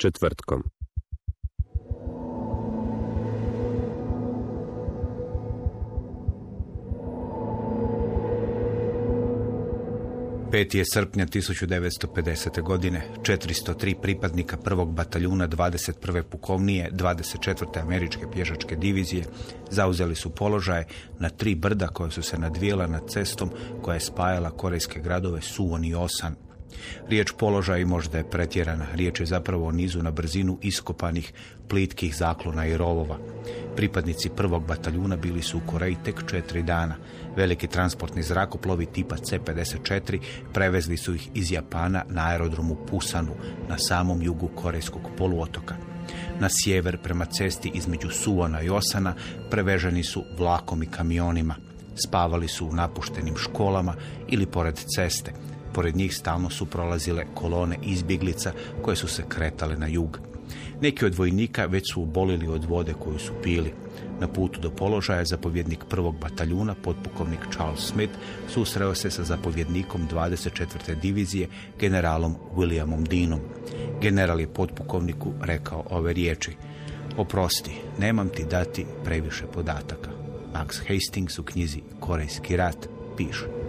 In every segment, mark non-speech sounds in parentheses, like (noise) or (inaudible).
Četvrtkom. Peti je srpnja 1950. godine. 403 pripadnika prvog bataljuna 21. pukovnije 24. američke pješačke divizije zauzeli su položaje na tri brda koje su se nadvijela nad cestom koja je spajala korejske gradove Suwon i Osan. Riječ položaj možda je pretjerana. Riječ je zapravo o nizu na brzinu iskopanih plitkih zaklona i rovova. Pripadnici prvog bataljuna bili su u Koreji tek četiri dana. Veliki transportni zrakoplovi tipa C-54 prevezli su ih iz Japana na aerodromu Pusanu na samom jugu Korejskog poluotoka. Na sjever prema cesti između Suona i Osana preveženi su vlakom i kamionima. Spavali su u napuštenim školama ili pored ceste. Pored njih stalno su prolazile kolone izbjeglica koje su se kretale na jug. Neki od vojnika već su obolili od vode koju su pili. Na putu do položaja zapovjednik prvog bataljuna, potpukovnik Charles Smith, susreo se sa zapovjednikom 24. divizije, generalom Williamom Deanom. General je potpukovniku rekao ove riječi. Oprosti, nemam ti dati previše podataka. Max Hastings u knjizi Korejski rat piše.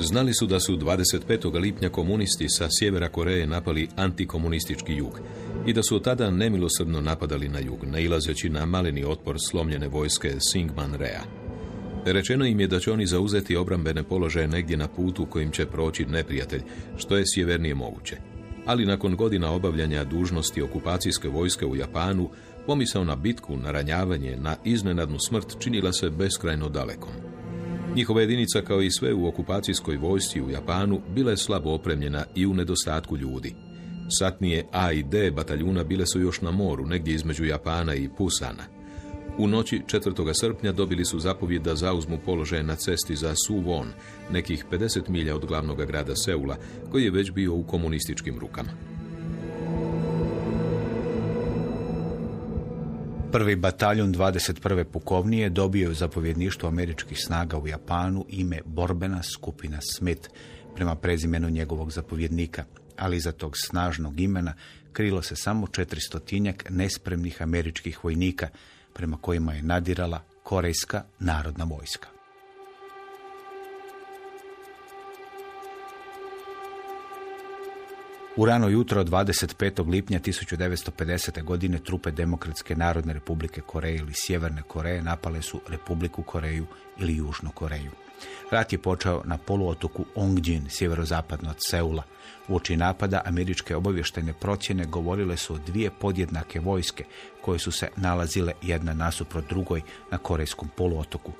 Znali su da su 25. lipnja komunisti sa sjevera Koreje napali antikomunistički jug i da su od tada nemilosrdno napadali na jug, nailazeći na maleni otpor slomljene vojske Singman Rea. Rečeno im je da će oni zauzeti obrambene položaje negdje na putu kojim će proći neprijatelj, što je sjevernije moguće. Ali nakon godina obavljanja dužnosti okupacijske vojske u Japanu, pomisao na bitku, na ranjavanje, na iznenadnu smrt činila se beskrajno dalekom. Njihova jedinica, kao i sve u okupacijskoj vojsci u Japanu, bila je slabo opremljena i u nedostatku ljudi. Satnije A i D bataljuna bile su još na moru, negdje između Japana i Pusana. U noći 4. srpnja dobili su zapovjed da zauzmu položaje na cesti za Suwon, nekih 50 milja od glavnog grada Seula, koji je već bio u komunističkim rukama. Prvi bataljun 21. pukovnije dobio je u zapovjedništvu američkih snaga u Japanu ime borbena skupina Smith prema prezimenu njegovog zapovjednika, ali iza tog snažnog imena krilo se samo 400 nespremnih američkih vojnika prema kojima je nadirala Korejska narodna vojska. U rano jutro 25. lipnja 1950. godine trupe Demokratske narodne republike Koreje ili Sjeverne Koreje napale su Republiku Koreju ili Južnu Koreju. Rat je počeo na poluotoku Ongjin, sjeverozapadno od Seula. Uoči napada američke obavještajne procjene govorile su o dvije podjednake vojske koje su se nalazile jedna nasuprot drugoj na Korejskom poluotoku.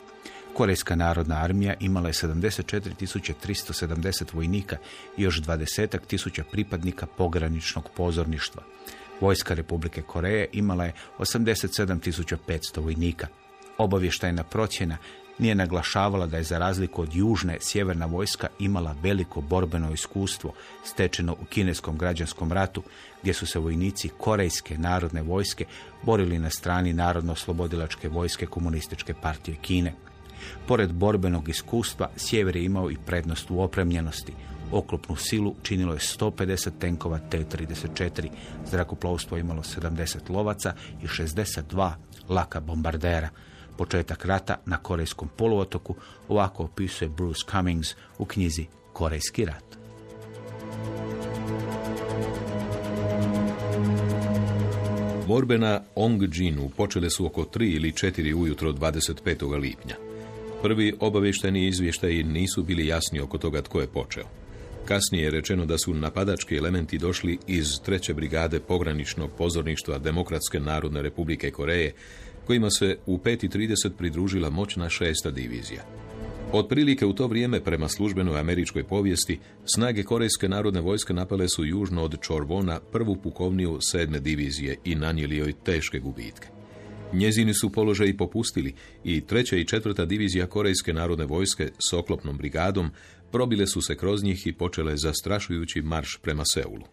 Korejska narodna armija imala je 74.370 vojnika i još 20 tisuća pripadnika pograničnog pozorništva. Vojska Republike Koreje imala je 87.500 vojnika. Obavještajna procjena nije naglašavala da je za razliku od južne sjeverna vojska imala veliko borbeno iskustvo stečeno u kineskom građanskom ratu gdje su se vojnici Korejske narodne vojske borili na strani narodno-slobodilačke vojske komunističke partije Kine. Pored borbenog iskustva, sjever je imao i prednost u opremljenosti. Oklopnu silu činilo je 150 tenkova T-34, zrakoplovstvo imalo 70 lovaca i 62 laka bombardera. Početak rata na Korejskom poluotoku ovako opisuje Bruce Cummings u knjizi Korejski rat. Borbe na Ongjinu počele su oko 3 ili 4 ujutro 25. lipnja. Prvi obavješteni izvještaji nisu bili jasni oko toga tko je počeo. Kasnije je rečeno da su napadački elementi došli iz treće brigade pograničnog pozorništva Demokratske narodne republike Koreje, kojima se u 5.30 pridružila moćna šesta divizija. Otprilike u to vrijeme, prema službenoj američkoj povijesti, snage Korejske narodne vojske napale su južno od Čorvona prvu pukovniju sedme divizije i nanijeli joj teške gubitke. Njezini su položaji popustili i treća i četvrta divizija Korejske narodne vojske s oklopnom brigadom probile su se kroz njih i počele zastrašujući marš prema Seulu.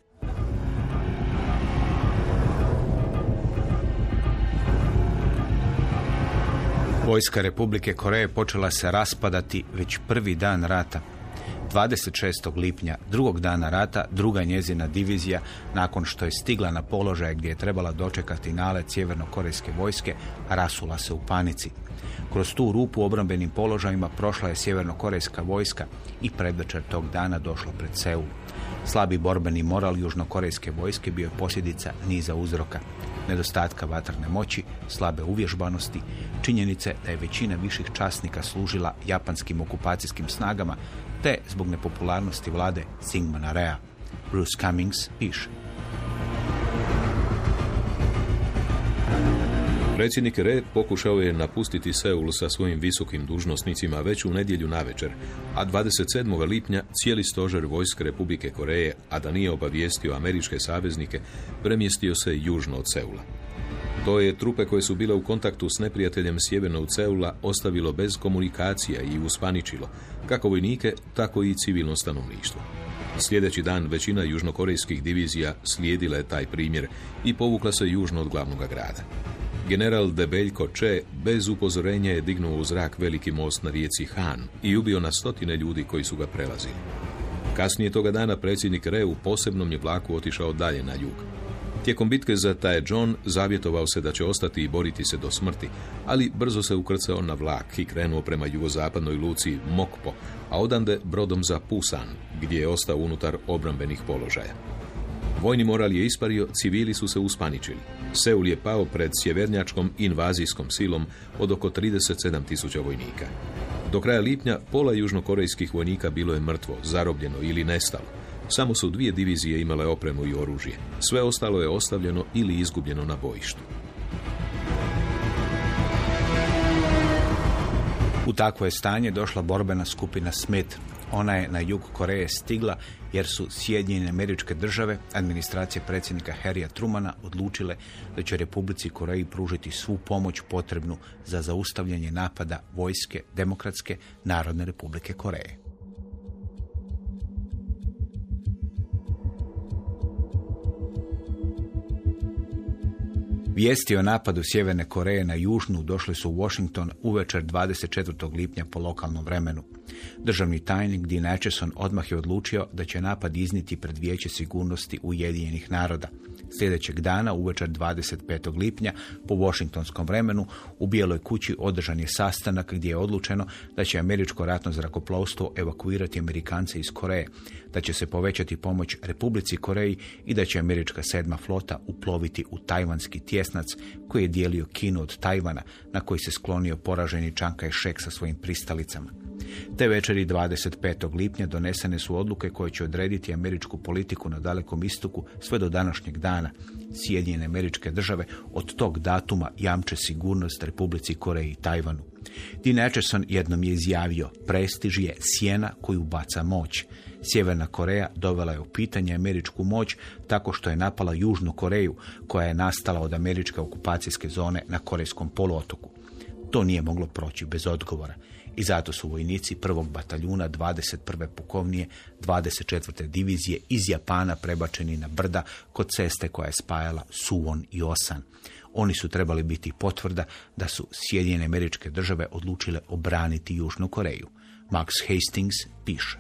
Vojska Republike Koreje počela se raspadati već prvi dan rata. 26. lipnja, drugog dana rata, druga njezina divizija, nakon što je stigla na položaj gdje je trebala dočekati nalet sjeverno-korejske vojske, rasula se u panici. Kroz tu rupu obrambenim položajima prošla je sjeverno-korejska vojska i predvečer tog dana došla pred Seul. Slabi borbeni moral južnokorejske vojske bio je posljedica niza uzroka nedostatka vatrne moći, slabe uvježbanosti, činjenice da je većina viših časnika služila japanskim okupacijskim snagama, te zbog nepopularnosti vlade Singmana Rea. Bruce Cummings piše. Predsjednik Re pokušao je napustiti Seul sa svojim visokim dužnosnicima već u nedjelju navečer, a 27. lipnja cijeli stožer vojske Republike Koreje, a da nije obavijestio američke saveznike, premjestio se južno od Seula. To je trupe koje su bile u kontaktu s neprijateljem sjevernog Seula ostavilo bez komunikacija i uspaničilo, kako vojnike, tako i civilno stanovništvo. Sljedeći dan većina južnokorejskih divizija slijedila je taj primjer i povukla se južno od glavnog grada. General Debeljko Če bez upozorenja je dignuo u zrak veliki most na rijeci Han i ubio na stotine ljudi koji su ga prelazili. Kasnije toga dana predsjednik Re u posebnom je vlaku otišao dalje na jug. Tijekom bitke za Tae John zavjetovao se da će ostati i boriti se do smrti, ali brzo se ukrcao na vlak i krenuo prema jugozapadnoj luci Mokpo, a odande brodom za Pusan, gdje je ostao unutar obrambenih položaja. Vojni moral je ispario, civili su se uspaničili. Seul je pao pred sjevernjačkom invazijskom silom od oko 37 tisuća vojnika. Do kraja lipnja pola južnokorejskih vojnika bilo je mrtvo, zarobljeno ili nestalo. Samo su dvije divizije imale opremu i oružje. Sve ostalo je ostavljeno ili izgubljeno na bojištu. U takvo je stanje došla borbena skupina Smith. Ona je na jug Koreje stigla jer su Sjedinjene američke države, administracije predsjednika Harrya Trumana odlučile da će Republici Koreji pružiti svu pomoć potrebnu za zaustavljanje napada vojske Demokratske Narodne Republike Koreje. Vijesti o napadu Sjeverne Koreje na Južnu došli su u Washington uvečer 24. lipnja po lokalnom vremenu. Državni tajnik Dean Acheson odmah je odlučio da će napad izniti pred Vijeće sigurnosti Ujedinjenih naroda. Sljedećeg dana, uvečer 25. lipnja, po washingtonskom vremenu, u Bijeloj kući održan je sastanak gdje je odlučeno da će američko ratno zrakoplovstvo evakuirati Amerikance iz Koreje, da će se povećati pomoć Republici Koreji i da će američka sedma flota uploviti u tajvanski tjesnac koji je dijelio Kinu od Tajvana, na koji se sklonio poraženi Čanka Šek sa svojim pristalicama. Te večeri 25. lipnja donesene su odluke koje će odrediti američku politiku na dalekom istoku sve do današnjeg dana. Sjedinjene američke države od tog datuma jamče sigurnost Republici Koreji i Tajvanu. Dean Acheson jednom je izjavio, prestiž je sjena koju baca moć. Sjeverna Koreja dovela je u pitanje američku moć tako što je napala Južnu Koreju, koja je nastala od američke okupacijske zone na Korejskom poluotoku. To nije moglo proći bez odgovora i zato su vojnici prvog bataljuna 21. pukovnije 24. divizije iz Japana prebačeni na brda kod ceste koja je spajala Suwon i Osan. Oni su trebali biti potvrda da su Sjedinjene američke države odlučile obraniti Južnu Koreju. Max Hastings piše.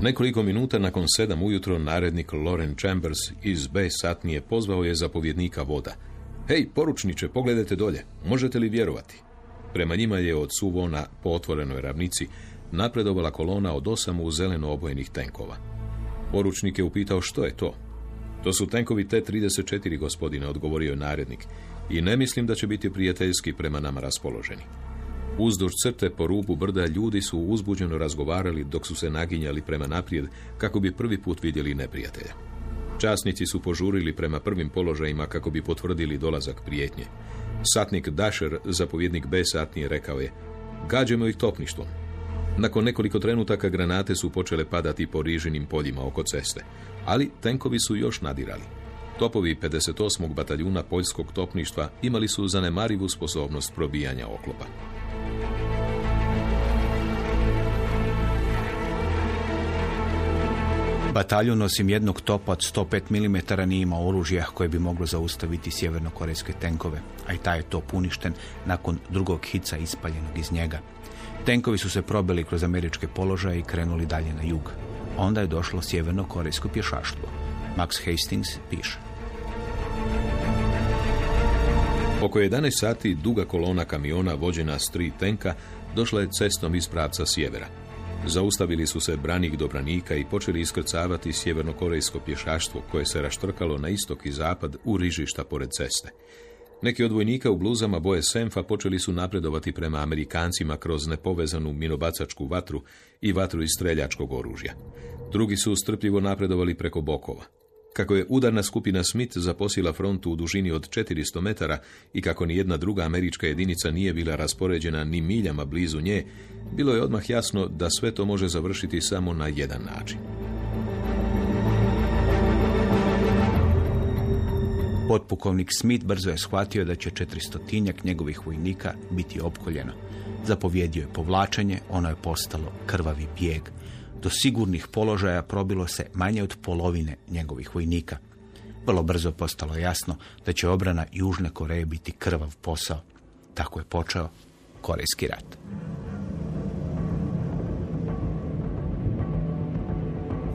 Nekoliko minuta nakon sedam ujutro narednik Loren Chambers iz B satnije pozvao je zapovjednika voda – Hej, poručniče, pogledajte dolje. Možete li vjerovati? Prema njima je od Suvona po otvorenoj ravnici napredovala kolona od osam u zeleno obojenih tenkova. Poručnik je upitao što je to. To su tenkovi T-34, gospodine, odgovorio je narednik. I ne mislim da će biti prijateljski prema nama raspoloženi. Uzduž crte po rubu brda ljudi su uzbuđeno razgovarali dok su se naginjali prema naprijed kako bi prvi put vidjeli neprijatelja. Časnici su požurili prema prvim položajima kako bi potvrdili dolazak prijetnje. Satnik Dasher, zapovjednik B satnije, rekao je Gađemo ih topništvom. Nakon nekoliko trenutaka granate su počele padati po rižinim poljima oko ceste, ali tenkovi su još nadirali. Topovi 58. bataljuna poljskog topništva imali su zanemarivu sposobnost probijanja oklopa. Bataljun osim jednog topa od 105 mm nije imao oružja koje bi moglo zaustaviti sjevernokorejske tenkove, a i taj je top uništen nakon drugog hica ispaljenog iz njega. Tenkovi su se probili kroz američke položaje i krenuli dalje na jug. Onda je došlo sjeverno-korejsko pješaštvo. Max Hastings piše. Oko 11 sati duga kolona kamiona vođena s tri tenka došla je cestom iz pravca sjevera. Zaustavili su se branik do branika i počeli iskrcavati sjevernokorejsko pješaštvo koje se raštrkalo na istok i zapad u rižišta pored ceste. Neki od vojnika u bluzama boje Senfa počeli su napredovati prema Amerikancima kroz nepovezanu minobacačku vatru i vatru iz streljačkog oružja. Drugi su strpljivo napredovali preko bokova. Kako je udarna skupina Smith zaposila frontu u dužini od 400 metara i kako ni jedna druga američka jedinica nije bila raspoređena ni miljama blizu nje, bilo je odmah jasno da sve to može završiti samo na jedan način. Potpukovnik Smith brzo je shvatio da će četiristotinjak njegovih vojnika biti opkoljeno. Zapovjedio je povlačenje, ono je postalo krvavi bijeg. Do sigurnih položaja probilo se manje od polovine njegovih vojnika. Vrlo brzo postalo jasno da će obrana Južne Koreje biti krvav posao. Tako je počeo Korejski rat.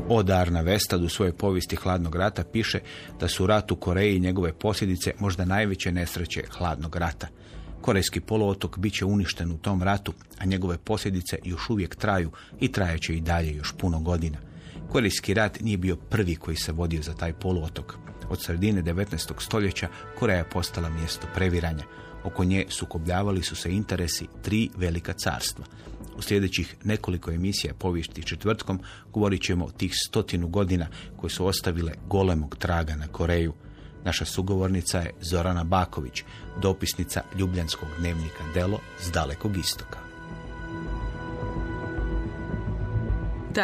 Od Arna Vestad u svojoj povijesti hladnog rata piše da su rat u Koreji i njegove posljedice možda najveće nesreće hladnog rata. Korejski poluotok bit će uništen u tom ratu, a njegove posljedice još uvijek traju i trajeće i dalje još puno godina. Korejski rat nije bio prvi koji se vodio za taj poluotok. Od sredine 19. stoljeća Koreja je postala mjesto previranja. Oko nje sukobljavali su se interesi tri velika carstva. U sljedećih nekoliko emisija povijesti četvrtkom govorit ćemo o tih stotinu godina koje su ostavile golemog traga na Koreju. Naša sugovornica je Zorana Baković, dopisnica Ljubljanskog dnevnika Delo s dalekog istoka.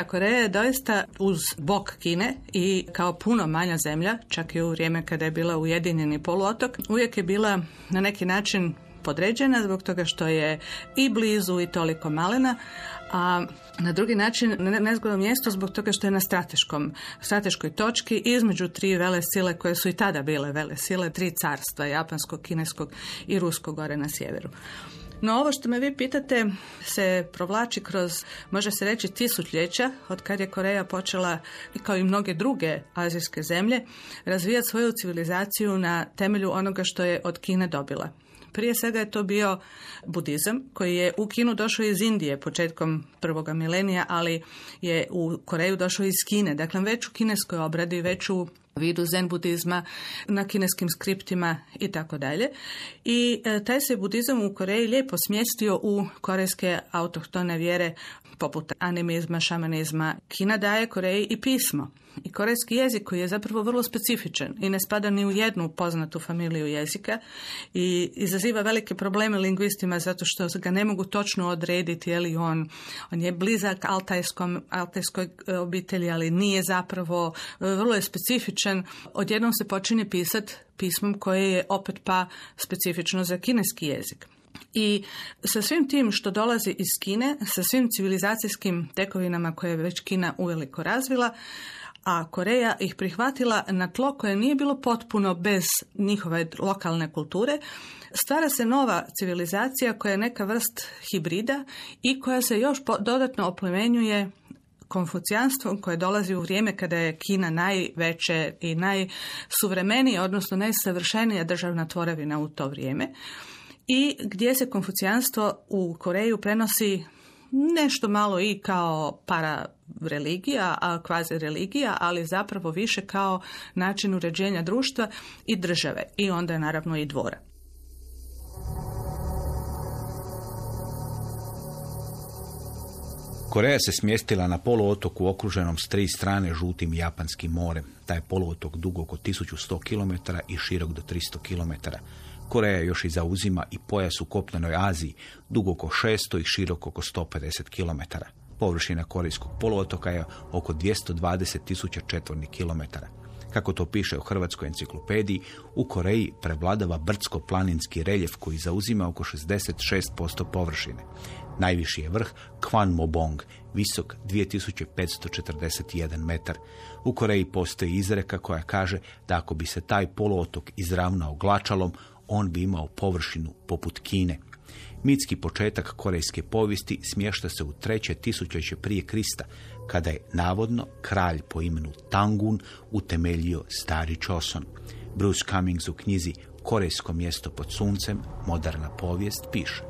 Koreja je doista uz bok Kine i kao puno manja zemlja, čak i u vrijeme kada je bila ujedinjeni poluotok, uvijek je bila na neki način podređena zbog toga što je i blizu i toliko malena, a na drugi način nezgodno mjesto zbog toga što je na strateškom, strateškoj točki između tri vele sile koje su i tada bile vele sile, tri carstva, japanskog, kineskog i ruskog gore na sjeveru. No ovo što me vi pitate se provlači kroz, može se reći, tisućljeća od kad je Koreja počela, kao i mnoge druge azijske zemlje, razvijati svoju civilizaciju na temelju onoga što je od Kine dobila. Prije svega je to bio budizam koji je u Kinu došao iz Indije početkom prvoga milenija, ali je u Koreju došao iz Kine. Dakle, već u kineskoj obradi, već u vidu zen budizma na kineskim skriptima i tako dalje. I e, taj se budizam u Koreji lijepo smjestio u korejske autohtone vjere poput animizma, šamanizma. Kina daje Koreji i pismo i korejski jezik koji je zapravo vrlo specifičan i ne spada ni u jednu poznatu familiju jezika i izaziva velike probleme lingvistima zato što ga ne mogu točno odrediti je li on, on je blizak altajskom, altajskoj e, obitelji, ali nije zapravo, e, vrlo je specifičan. Odjednom se počinje pisati pismom koje je opet pa specifično za kineski jezik. I sa svim tim što dolazi iz Kine, sa svim civilizacijskim tekovinama koje je već Kina uveliko razvila, a Koreja ih prihvatila na tlo koje nije bilo potpuno bez njihove lokalne kulture, stvara se nova civilizacija koja je neka vrst hibrida i koja se još dodatno oplemenjuje konfucijanstvom koje dolazi u vrijeme kada je Kina najveće i najsuvremenije, odnosno najsavršenija državna tvorevina u to vrijeme i gdje se konfucijanstvo u Koreju prenosi nešto malo i kao para religija, a kvazi religija, ali zapravo više kao način uređenja društva i države i onda naravno i dvora. Koreja se smjestila na poluotoku okruženom s tri strane žutim japanskim morem. Taj poluotok dug oko 1100 km i širok do 300 km. Koreja još i zauzima i pojas u kopnenoj Aziji, dug oko 600 i širok oko 150 km. Površina Korejskog poluotoka je oko 220 tisuća četvornih kilometara. Kako to piše u Hrvatskoj enciklopediji, u Koreji prevladava brdsko-planinski reljef koji zauzima oko 66% površine. Najviši je vrh Kwan Mobong, visok 2541 metar. U Koreji postoji izreka koja kaže da ako bi se taj poluotok izravnao glačalom, on bi imao površinu poput Kine. Mitski početak korejske povijesti smješta se u treće tisućeće prije Krista, kada je navodno kralj po imenu Tangun utemeljio stari Choson. Bruce Cummings u knjizi Korejsko mjesto pod suncem, moderna povijest, piše.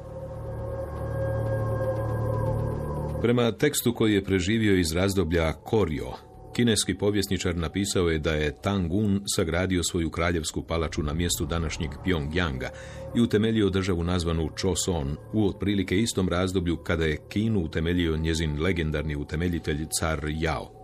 Prema tekstu koji je preživio iz razdoblja Korjo, kineski povjesničar napisao je da je Tangun sagradio svoju kraljevsku palaču na mjestu današnjeg Pyongyanga i utemeljio državu nazvanu Choson u otprilike istom razdoblju kada je Kinu utemeljio njezin legendarni utemeljitelj car Yao.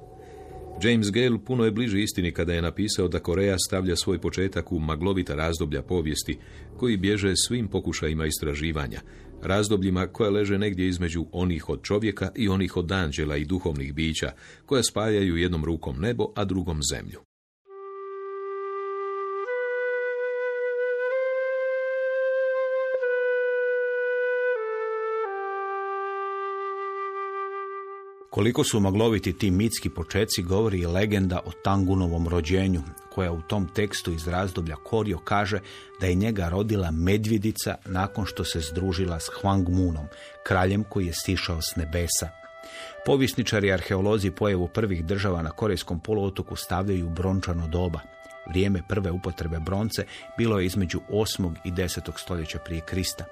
James Gale puno je bliži istini kada je napisao da Koreja stavlja svoj početak u maglovita razdoblja povijesti koji bježe svim pokušajima istraživanja, razdobljima koja leže negdje između onih od čovjeka i onih od anđela i duhovnih bića, koja spajaju jednom rukom nebo, a drugom zemlju. Koliko su magloviti ti mitski počeci govori i legenda o Tangunovom rođenju, koja u tom tekstu iz razdoblja Korio kaže da je njega rodila medvjedica nakon što se združila s Hwangmunom, kraljem koji je sišao s nebesa. Povjesničari i arheolozi pojavu prvih država na Korejskom poluotoku stavljaju brončano doba. Vrijeme prve upotrebe bronce bilo je između 8. i 10. stoljeća prije Krista.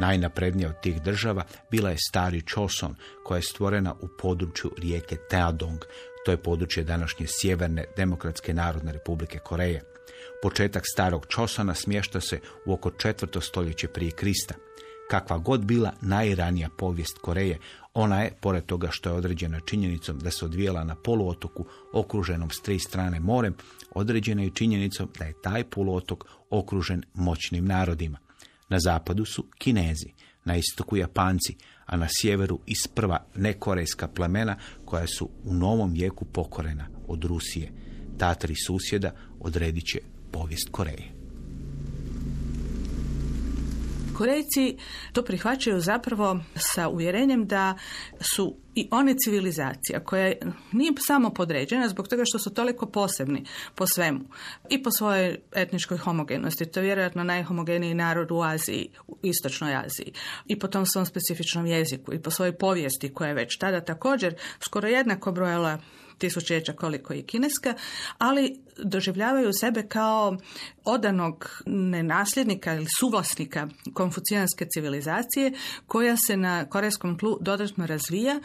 Najnaprednija od tih država bila je stari Choson, koja je stvorena u području rijeke Teadong. To je područje današnje sjeverne demokratske narodne republike Koreje. Početak starog Chosona smješta se u oko četvrto stoljeće prije Krista. Kakva god bila najranija povijest Koreje, ona je, pored toga što je određena činjenicom da se odvijela na poluotoku okruženom s tri strane morem, određena i činjenicom da je taj poluotok okružen moćnim narodima. Na zapadu su Kinezi, na istoku Japanci, a na sjeveru isprva nekorejska plemena koja su u novom vijeku pokorena od Rusije. Ta tri susjeda odredit će povijest Koreje. Korejci to prihvaćaju zapravo sa uvjerenjem da su i one civilizacija koja nije samo podređena zbog toga što su toliko posebni po svemu i po svojoj etničkoj homogenosti. To je vjerojatno najhomogeniji narod u Aziji, u istočnoj Aziji i po tom svom specifičnom jeziku i po svojoj povijesti koja je već tada također skoro jednako brojala tisućeća koliko i kineska, ali doživljavaju sebe kao odanog nenasljednika ili suvlasnika konfucijanske civilizacije koja se na korejskom tlu dodatno razvija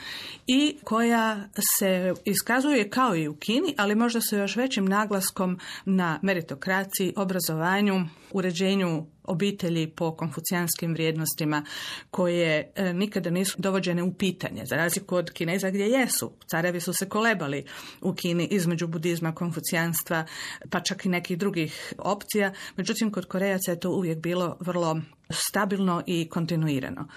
i koja se iskazuje kao i u Kini, ali možda sa još većim naglaskom na meritokraciji, obrazovanju, uređenju obitelji po konfucijanskim vrijednostima koje e, nikada nisu dovođene u pitanje, za razliku od Kineza gdje jesu. Carevi su se kolebali u Kini između budizma, konfucijanstva, pa čak i nekih drugih opcija. Međutim, kod Korejaca je to uvijek bilo vrlo stabilno i kontinuirano.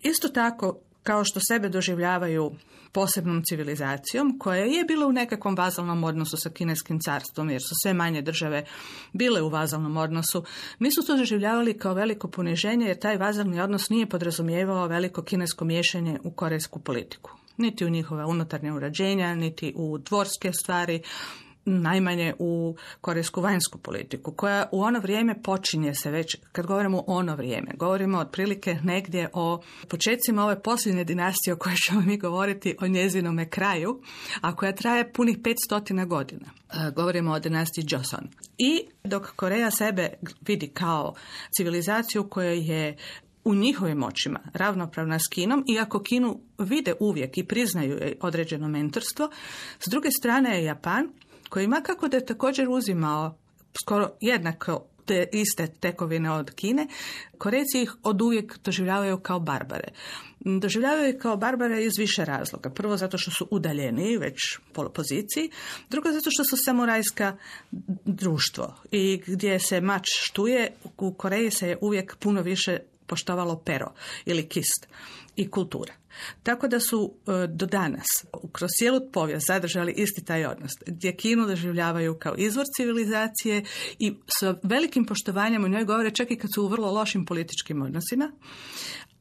Isto tako, kao što sebe doživljavaju posebnom civilizacijom koja je bila u nekakvom vazalnom odnosu sa kineskim carstvom jer su sve manje države bile u vazalnom odnosu. Nisu to doživljavali kao veliko poniženje jer taj vazalni odnos nije podrazumijevao veliko kinesko miješanje u korejsku politiku. Niti u njihova unutarnja urađenja, niti u dvorske stvari, najmanje u korejsku vanjsku politiku, koja u ono vrijeme počinje se već, kad govorimo o ono vrijeme, govorimo otprilike negdje o početcima ove posljednje dinastije o kojoj ćemo mi govoriti o njezinome kraju, a koja traje punih 500 godina. E, govorimo o dinastiji Joseon. I dok Koreja sebe vidi kao civilizaciju koja je u njihovim očima ravnopravna s Kinom, iako Kinu vide uvijek i priznaju određeno mentorstvo, s druge strane je Japan, koji ima kako da je također uzimao skoro jednako te iste tekovine od Kine, Korejci ih od uvijek doživljavaju kao barbare. Doživljavaju ih kao barbare iz više razloga. Prvo zato što su udaljeni već po poziciji, drugo zato što su samurajska društvo i gdje se mač štuje, u Koreji se je uvijek puno više poštovalo pero ili kist i kultura. Tako da su e, do danas kroz cijelu povijest zadržali isti taj odnos, gdje Kinu doživljavaju kao izvor civilizacije i sa velikim poštovanjem u njoj govore čak i kad su u vrlo lošim političkim odnosima,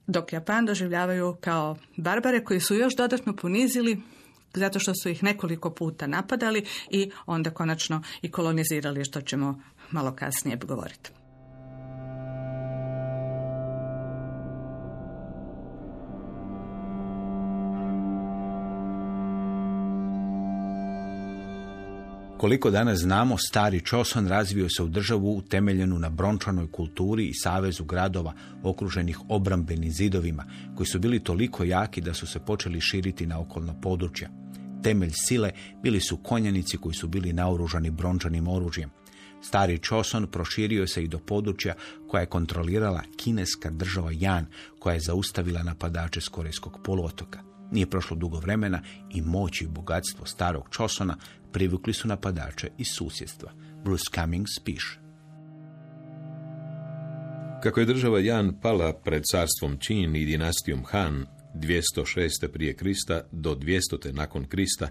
dok Japan doživljavaju kao barbare koji su još dodatno ponizili zato što su ih nekoliko puta napadali i onda konačno i kolonizirali, što ćemo malo kasnije govoriti. Koliko danas znamo, stari Čoson razvio se u državu utemeljenu na brončanoj kulturi i savezu gradova okruženih obrambenim zidovima, koji su bili toliko jaki da su se počeli širiti na okolna područja. Temelj sile bili su konjanici koji su bili naoružani brončanim oružjem. Stari Čoson proširio se i do područja koja je kontrolirala kineska država Jan, koja je zaustavila napadače s Korejskog poluotoka. Nije prošlo dugo vremena i moć i bogatstvo starog Čosona privukli su napadače iz susjedstva. Bruce Cummings piše. Kako je država Jan pala pred carstvom Čin i dinastijom Han 206. prije Krista do 200. nakon Krista,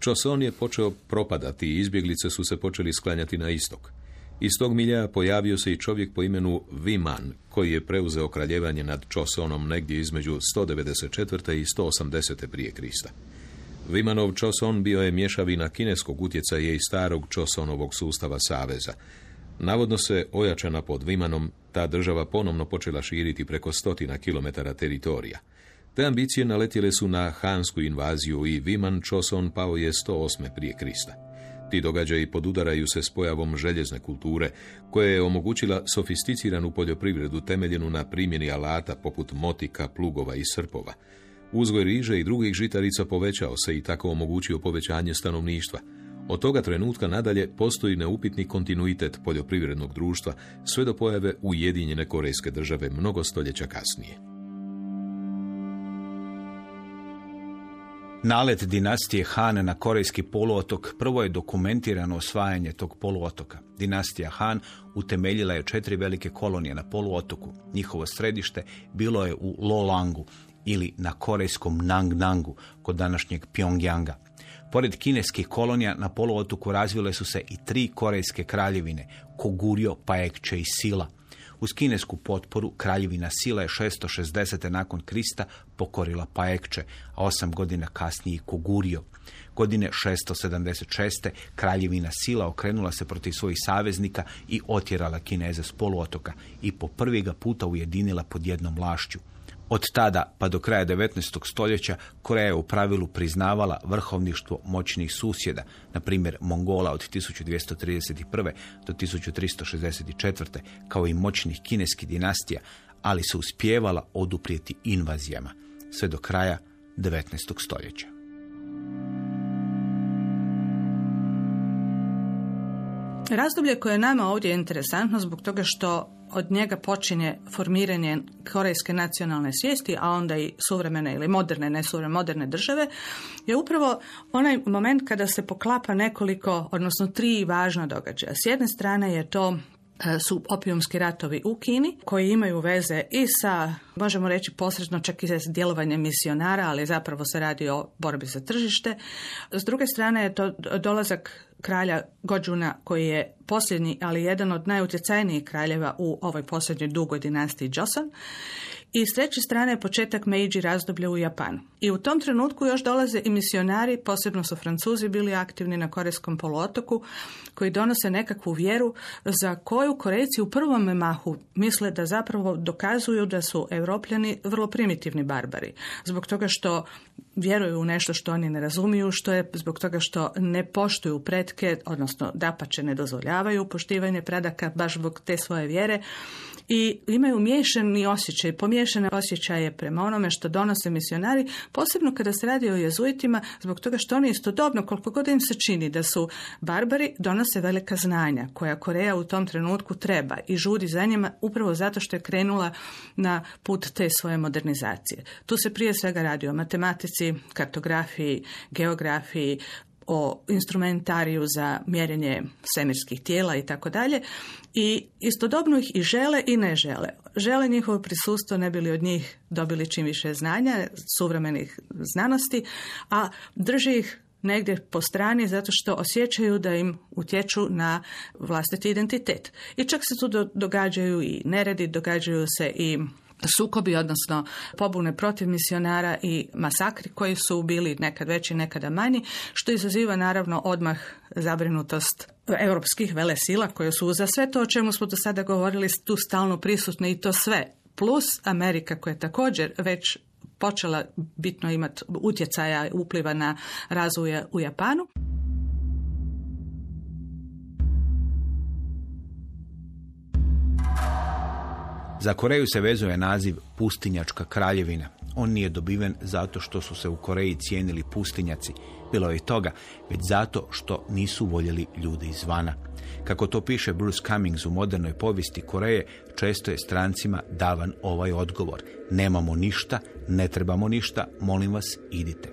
Čoson je počeo propadati i izbjeglice su se počeli sklanjati na istok. Iz tog milja pojavio se i čovjek po imenu Viman, koji je preuzeo kraljevanje nad Čosonom negdje između 194. i 180. prije Krista. Vimanov Čoson bio je mješavina kineskog utjecaja i starog Čosonovog sustava saveza. Navodno se ojačana pod Vimanom, ta država ponovno počela širiti preko stotina kilometara teritorija. Te ambicije naletjele su na hansku invaziju i Viman Čoson pao je 108. prije Krista. Ti događaji podudaraju se s pojavom željezne kulture, koja je omogućila sofisticiranu poljoprivredu temeljenu na primjeni alata poput motika, plugova i srpova. Uzgoj riže i drugih žitarica povećao se i tako omogućio povećanje stanovništva. Od toga trenutka nadalje postoji neupitni kontinuitet poljoprivrednog društva sve do pojave Ujedinjene Korejske države mnogo stoljeća kasnije. Nalet dinastije Han na korejski poluotok prvo je dokumentirano osvajanje tog poluotoka. Dinastija Han utemeljila je četiri velike kolonije na poluotoku. Njihovo središte bilo je u Lolangu ili na korejskom Nangnangu kod današnjeg Pyongyanga. Pored kineskih kolonija na poluotoku razvile su se i tri korejske kraljevine, Koguryo, Paekče i Sila. Uz kinesku potporu kraljevina Sila je 660. nakon Krista pokorila Paekče, a osam godina kasnije Koguryo. Godine 676. kraljevina Sila okrenula se protiv svojih saveznika i otjerala Kineze s poluotoka i po prvi ga puta ujedinila pod jednom vlašću. Od tada pa do kraja 19. stoljeća Koreja je u pravilu priznavala vrhovništvo moćnih susjeda, na primjer Mongola od 1231. do 1364. kao i moćnih kineskih dinastija, ali se uspijevala oduprijeti invazijama sve do kraja 19. stoljeća. Razdoblje koje je nama ovdje interesantno zbog toga što od njega počinje formiranje korejske nacionalne svijesti, a onda i suvremene ili moderne, ne suvremene, moderne države, je upravo onaj moment kada se poklapa nekoliko, odnosno tri važna događaja. S jedne strane je to su opijumski ratovi u Kini koji imaju veze i sa, možemo reći posredno čak i sa djelovanjem misionara, ali zapravo se radi o borbi za tržište. S druge strane je to dolazak kralja Gođuna koji je posljednji, ali jedan od najutjecajnijih kraljeva u ovoj posljednjoj dugoj dinastiji Joseon. I s treće strane je početak Meiji razdoblja u Japanu. I u tom trenutku još dolaze i misionari, posebno su Francuzi bili aktivni na Korejskom poluotoku, koji donose nekakvu vjeru za koju Korejci u prvom mahu misle da zapravo dokazuju da su Europljani vrlo primitivni barbari. Zbog toga što vjeruju u nešto što oni ne razumiju, što je zbog toga što ne poštuju pretke, odnosno dapače ne dozvoljavaju poštivanje predaka baš zbog te svoje vjere i imaju miješani osjećaj, pomiješane osjećaje prema onome što donose misionari, posebno kada se radi o jezuitima, zbog toga što oni istodobno, koliko god im se čini da su barbari, donose velika znanja koja Koreja u tom trenutku treba i žudi za njima upravo zato što je krenula na put te svoje modernizacije. Tu se prije svega radi o matematici, kartografiji, geografiji, o instrumentariju za mjerenje svemirskih tijela i tako dalje i istodobno ih i žele i ne žele. Žele njihovo prisustvo ne bili od njih dobili čim više znanja, suvremenih znanosti, a drži ih negdje po strani zato što osjećaju da im utječu na vlastiti identitet. I čak se tu događaju i neredi, događaju se i sukobi, odnosno pobune protiv misionara i masakri koji su bili nekad veći, nekada manji, što izaziva naravno odmah zabrinutost europskih velesila koje su za sve to o čemu smo do sada govorili tu stalno prisutne i to sve. Plus Amerika koja je također već počela bitno imati utjecaja upliva na razvoj u Japanu. Za Koreju se vezuje naziv pustinjačka kraljevina. On nije dobiven zato što su se u Koreji cijenili pustinjaci, bilo je i toga, već zato što nisu voljeli ljudi izvana. Kako to piše Bruce Cummings u modernoj povijesti Koreje, često je strancima davan ovaj odgovor. Nemamo ništa, ne trebamo ništa, molim vas, idite.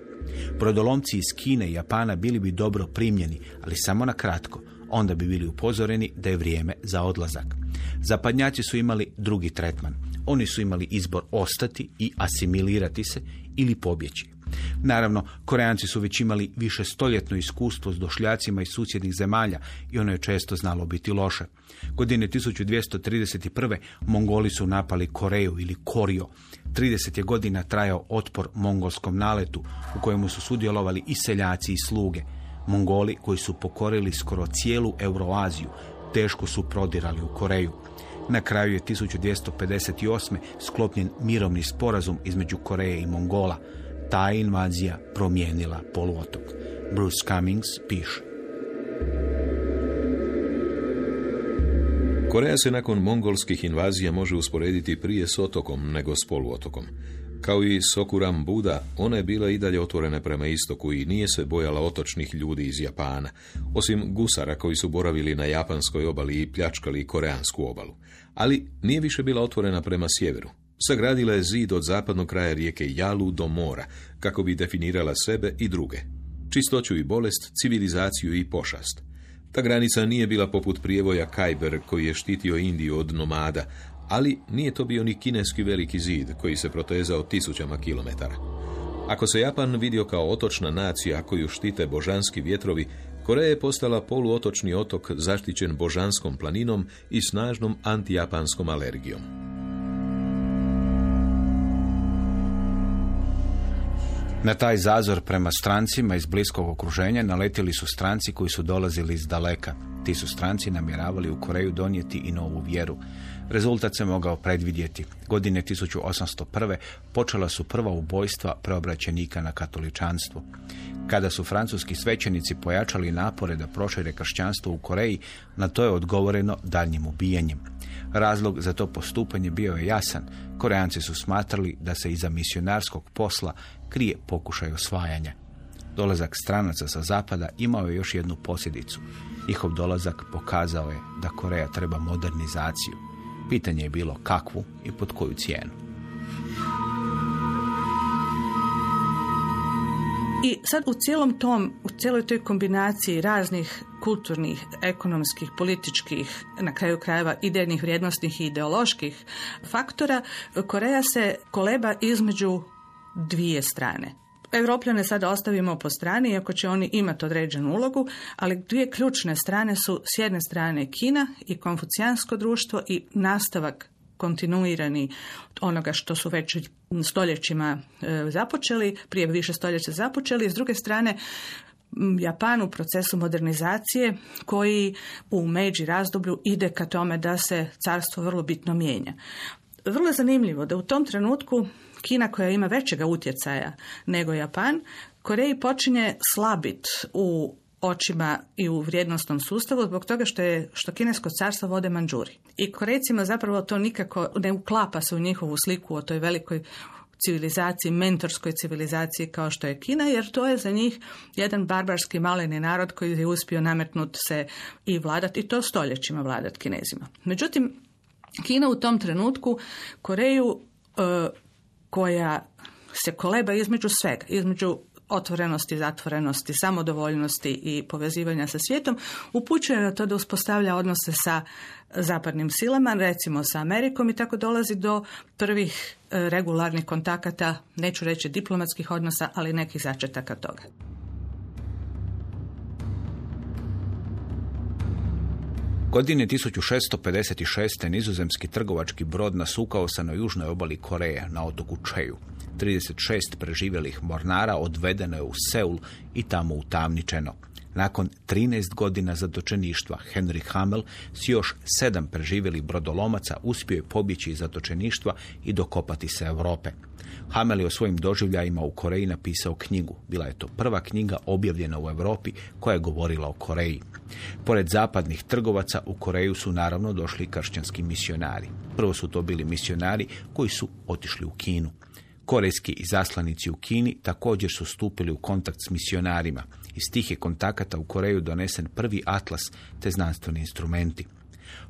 Brodolomci iz Kine i Japana bili bi dobro primljeni, ali samo na kratko. Onda bi bili upozoreni da je vrijeme za odlazak. Zapadnjaci su imali drugi tretman. Oni su imali izbor ostati i asimilirati se ili pobjeći. Naravno, Koreanci su već imali više stoljetno iskustvo s došljacima iz susjednih zemalja i ono je često znalo biti loše. Godine 1231. Mongoli su napali Koreju ili Korio. 30 je godina trajao otpor mongolskom naletu u kojemu su sudjelovali i seljaci i sluge. Mongoli koji su pokorili skoro cijelu Euroaziju teško su prodirali u Koreju. Na kraju je 1258. sklopljen mirovni sporazum između Koreje i Mongola. Ta je invazija promijenila poluotok. Bruce Cummings piše. Koreja se nakon mongolskih invazija može usporediti prije s otokom nego s poluotokom. Kao i Sokuram Buda, ona je bila i dalje otvorena prema istoku i nije se bojala otočnih ljudi iz Japana, osim gusara koji su boravili na japanskoj obali i pljačkali koreansku obalu. Ali nije više bila otvorena prema sjeveru. Sagradila je zid od zapadnog kraja rijeke Jalu do mora, kako bi definirala sebe i druge. Čistoću i bolest, civilizaciju i pošast. Ta granica nije bila poput prijevoja Kajber koji je štitio Indiju od nomada, ali nije to bio ni kineski veliki zid koji se protezao tisućama kilometara. Ako se Japan vidio kao otočna nacija koju štite božanski vjetrovi, Koreja je postala poluotočni otok zaštićen božanskom planinom i snažnom antijapanskom alergijom. Na taj zazor prema strancima iz bliskog okruženja naletili su stranci koji su dolazili iz daleka. Ti su stranci namjeravali u Koreju donijeti i novu vjeru. Rezultat se mogao predvidjeti. Godine 1801. počela su prva ubojstva preobraćenika na katoličanstvo. Kada su francuski svećenici pojačali napore da prošire kršćanstvo u Koreji, na to je odgovoreno daljnjim ubijanjem. Razlog za to postupanje bio je jasan. Koreanci su smatrali da se iza misionarskog posla krije pokušaj osvajanja. Dolazak stranaca sa zapada imao je još jednu posljedicu. Njihov dolazak pokazao je da Koreja treba modernizaciju. Pitanje je bilo kakvu i pod koju cijenu. I sad u cijelom tom, u cijeloj toj kombinaciji raznih kulturnih, ekonomskih, političkih, na kraju krajeva idejnih, vrijednostnih i ideoloških faktora, Koreja se koleba između dvije strane. Europljane sada ostavimo po strani, iako će oni imati određenu ulogu, ali dvije ključne strane su s jedne strane Kina i konfucijansko društvo i nastavak kontinuirani onoga što su već stoljećima e, započeli, prije više stoljeća započeli, s druge strane Japan u procesu modernizacije koji u međi razdoblju ide ka tome da se carstvo vrlo bitno mijenja. Vrlo je zanimljivo da u tom trenutku Kina koja ima većega utjecaja nego Japan, Koreji počinje slabit u očima i u vrijednostnom sustavu zbog toga što je što kinesko carstvo vode Manđuri. I Korejcima zapravo to nikako ne uklapa se u njihovu sliku o toj velikoj civilizaciji, mentorskoj civilizaciji kao što je Kina, jer to je za njih jedan barbarski maleni narod koji je uspio nametnuti se i vladati, i to stoljećima vladati Kinezima. Međutim, Kina u tom trenutku Koreju e, koja se koleba između svega, između otvorenosti, zatvorenosti, samodovoljnosti i povezivanja sa svijetom, upućuje na to da uspostavlja odnose sa zapadnim silama, recimo sa Amerikom i tako dolazi do prvih e, regularnih kontakata, neću reći diplomatskih odnosa, ali nekih začetaka toga. Godine 1656. nizozemski trgovački brod nasukao se na južnoj obali Koreje, na otoku Čeju. 36 preživjelih mornara odvedeno je u Seul i tamo utamničeno. Nakon 13 godina zatočeništva, Henry Hamel s još sedam preživjelih brodolomaca uspio je pobjeći iz zatočeništva i dokopati se Europe. Hamel je o svojim doživljajima u Koreji napisao knjigu. Bila je to prva knjiga objavljena u Europi koja je govorila o Koreji. Pored zapadnih trgovaca u Koreju su naravno došli kršćanski misionari. Prvo su to bili misionari koji su otišli u Kinu. Korejski izaslanici u Kini također su stupili u kontakt s misionarima. Iz tih je kontakata u Koreju donesen prvi atlas te znanstveni instrumenti.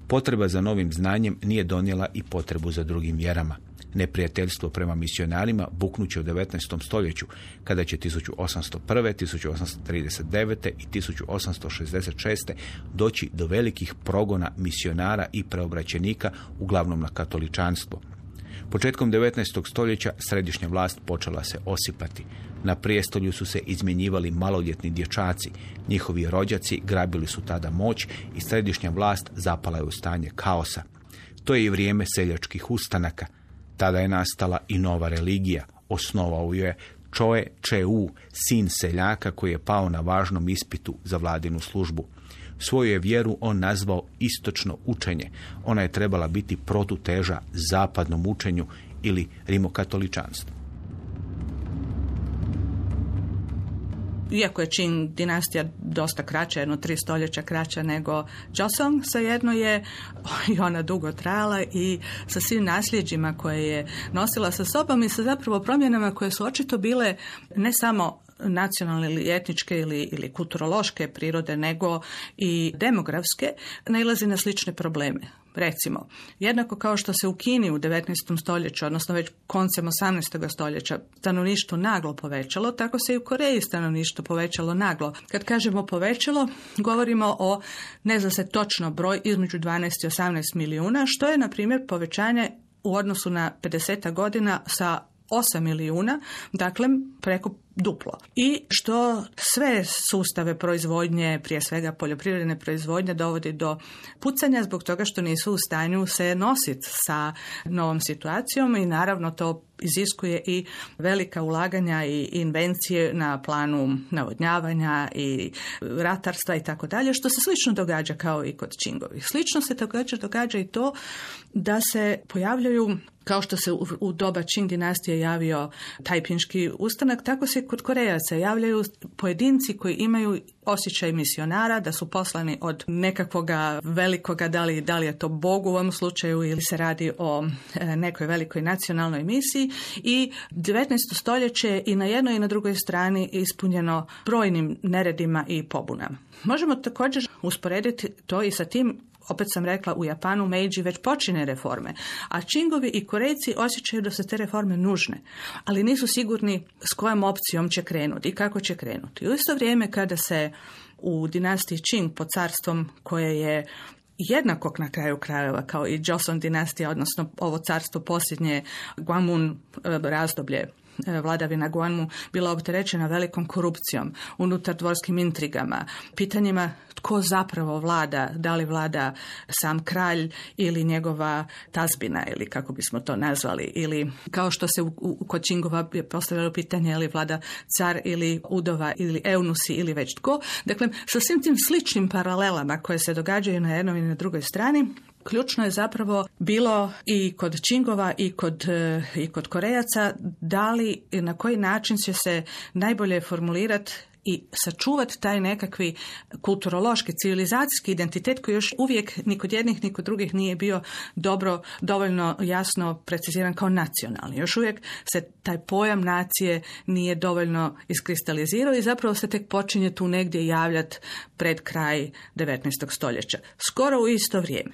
Potreba za novim znanjem nije donijela i potrebu za drugim vjerama. Neprijateljstvo prema misionarima buknuće u 19. stoljeću, kada će 1801., 1839. i 1866. doći do velikih progona misionara i preobraćenika, uglavnom na katoličanstvo. Početkom 19. stoljeća središnja vlast počela se osipati. Na prijestolju su se izmjenjivali maloljetni dječaci. Njihovi rođaci grabili su tada moć i središnja vlast zapala je u stanje kaosa. To je i vrijeme seljačkih ustanaka. Tada je nastala i nova religija. Osnovao je Choe Cheu, sin seljaka koji je pao na važnom ispitu za vladinu službu. Svoju je vjeru on nazvao istočno učenje. Ona je trebala biti protuteža zapadnom učenju ili rimokatoličanstvu. iako je Qing dinastija dosta kraća, jedno tri stoljeća kraća nego Joseon, svejedno je (laughs) i ona dugo trajala i sa svim nasljeđima koje je nosila sa sobom i sa zapravo promjenama koje su očito bile ne samo nacionalne ili etničke ili, ili kulturološke prirode, nego i demografske, nailazi na slične probleme. Recimo, jednako kao što se u Kini u 19. stoljeću, odnosno već koncem 18. stoljeća, stanovništvo naglo povećalo, tako se i u Koreji stanovništvo povećalo naglo. Kad kažemo povećalo, govorimo o, ne zna se točno broj, između 12 i 18 milijuna, što je, na primjer, povećanje u odnosu na 50 godina sa 8 milijuna, dakle preko duplo. I što sve sustave proizvodnje, prije svega poljoprivredne proizvodnje, dovodi do pucanja zbog toga što nisu u stanju se nositi sa novom situacijom i naravno to iziskuje i velika ulaganja i invencije na planu navodnjavanja i ratarstva i tako dalje, što se slično događa kao i kod Čingovi. Slično se također događa i to da se pojavljaju kao što se u doba Qing dinastije javio tajpinški ustanak, tako se kod Korejaca javljaju pojedinci koji imaju osjećaj misionara, da su poslani od nekakvoga velikoga, da li, da li je to Bog u ovom slučaju ili se radi o e, nekoj velikoj nacionalnoj misiji i 19. stoljeće i na jednoj i na drugoj strani ispunjeno brojnim neredima i pobunama. Možemo također usporediti to i sa tim opet sam rekla, u Japanu Meiji već počine reforme, a Čingovi i Korejci osjećaju da su te reforme nužne, ali nisu sigurni s kojom opcijom će krenuti i kako će krenuti. U isto vrijeme kada se u dinastiji Qing pod carstvom koje je jednakog na kraju krajeva kao i Joseon dinastija, odnosno ovo carstvo posljednje Guamun e, razdoblje vladavina Guanmu bila opterećena velikom korupcijom, unutar dvorskim intrigama, pitanjima tko zapravo vlada, da li vlada sam kralj ili njegova tazbina ili kako bismo to nazvali ili kao što se u, u kod je postavljalo pitanje je li vlada car ili udova ili eunusi ili već tko. Dakle, sa svim tim sličnim paralelama koje se događaju na jednoj i na drugoj strani, Ključno je zapravo bilo i kod Čingova i kod, e, i kod Korejaca da li na koji način će se najbolje formulirati i sačuvati taj nekakvi kulturološki, civilizacijski identitet koji još uvijek ni kod jednih ni kod drugih nije bio dobro, dovoljno jasno preciziran kao nacionalni. Još uvijek se taj pojam nacije nije dovoljno iskristalizirao i zapravo se tek počinje tu negdje javljati pred kraj 19. stoljeća. Skoro u isto vrijeme.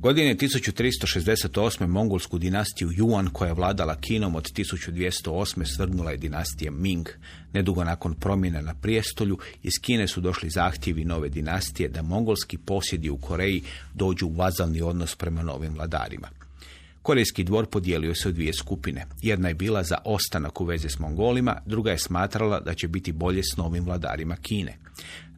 Godine 1368. mongolsku dinastiju Yuan koja je vladala Kinom od 1208. svrgnula je dinastija Ming. Nedugo nakon promjene na prijestolju iz Kine su došli zahtjevi nove dinastije da mongolski posjedi u Koreji dođu u vazalni odnos prema novim vladarima. Korejski dvor podijelio se u dvije skupine. Jedna je bila za ostanak u vezi s Mongolima, druga je smatrala da će biti bolje s novim vladarima Kine.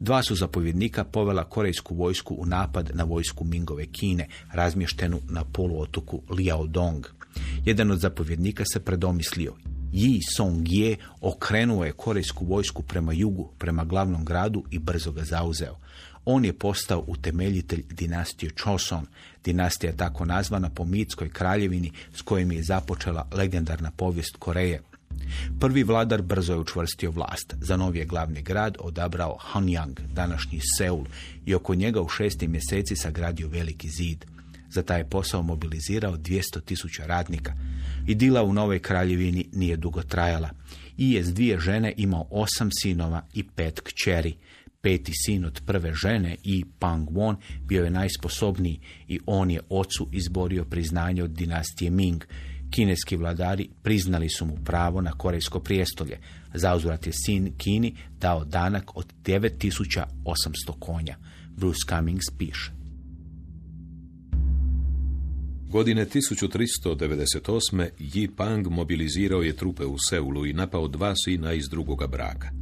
Dva su zapovjednika povela korejsku vojsku u napad na vojsku Mingove Kine, razmještenu na poluotoku Liaodong. Jedan od zapovjednika se predomislio. Yi Song-je okrenuo je korejsku vojsku prema jugu, prema glavnom gradu i brzo ga zauzeo. On je postao utemeljitelj dinastije Choson, dinastija tako nazvana po mitskoj kraljevini s kojim je započela legendarna povijest Koreje. Prvi vladar brzo je učvrstio vlast. Za novi je glavni grad odabrao Hanyang, današnji Seul, i oko njega u šesti mjeseci sagradio veliki zid. Za taj je posao mobilizirao 200 tisuća radnika. Idila u Novoj kraljevini nije dugo trajala. I je s dvije žene imao osam sinova i pet kćeri. Peti sin od prve žene i Pang Won bio je najsposobniji i on je ocu izborio priznanje od dinastije Ming. Kineski vladari priznali su mu pravo na korejsko prijestolje. Zauzvrat je sin Kini dao danak od 9800 konja. Bruce Cummings piše. Godine 1398. Yi Pang mobilizirao je trupe u Seulu i napao dva sina iz drugoga braka.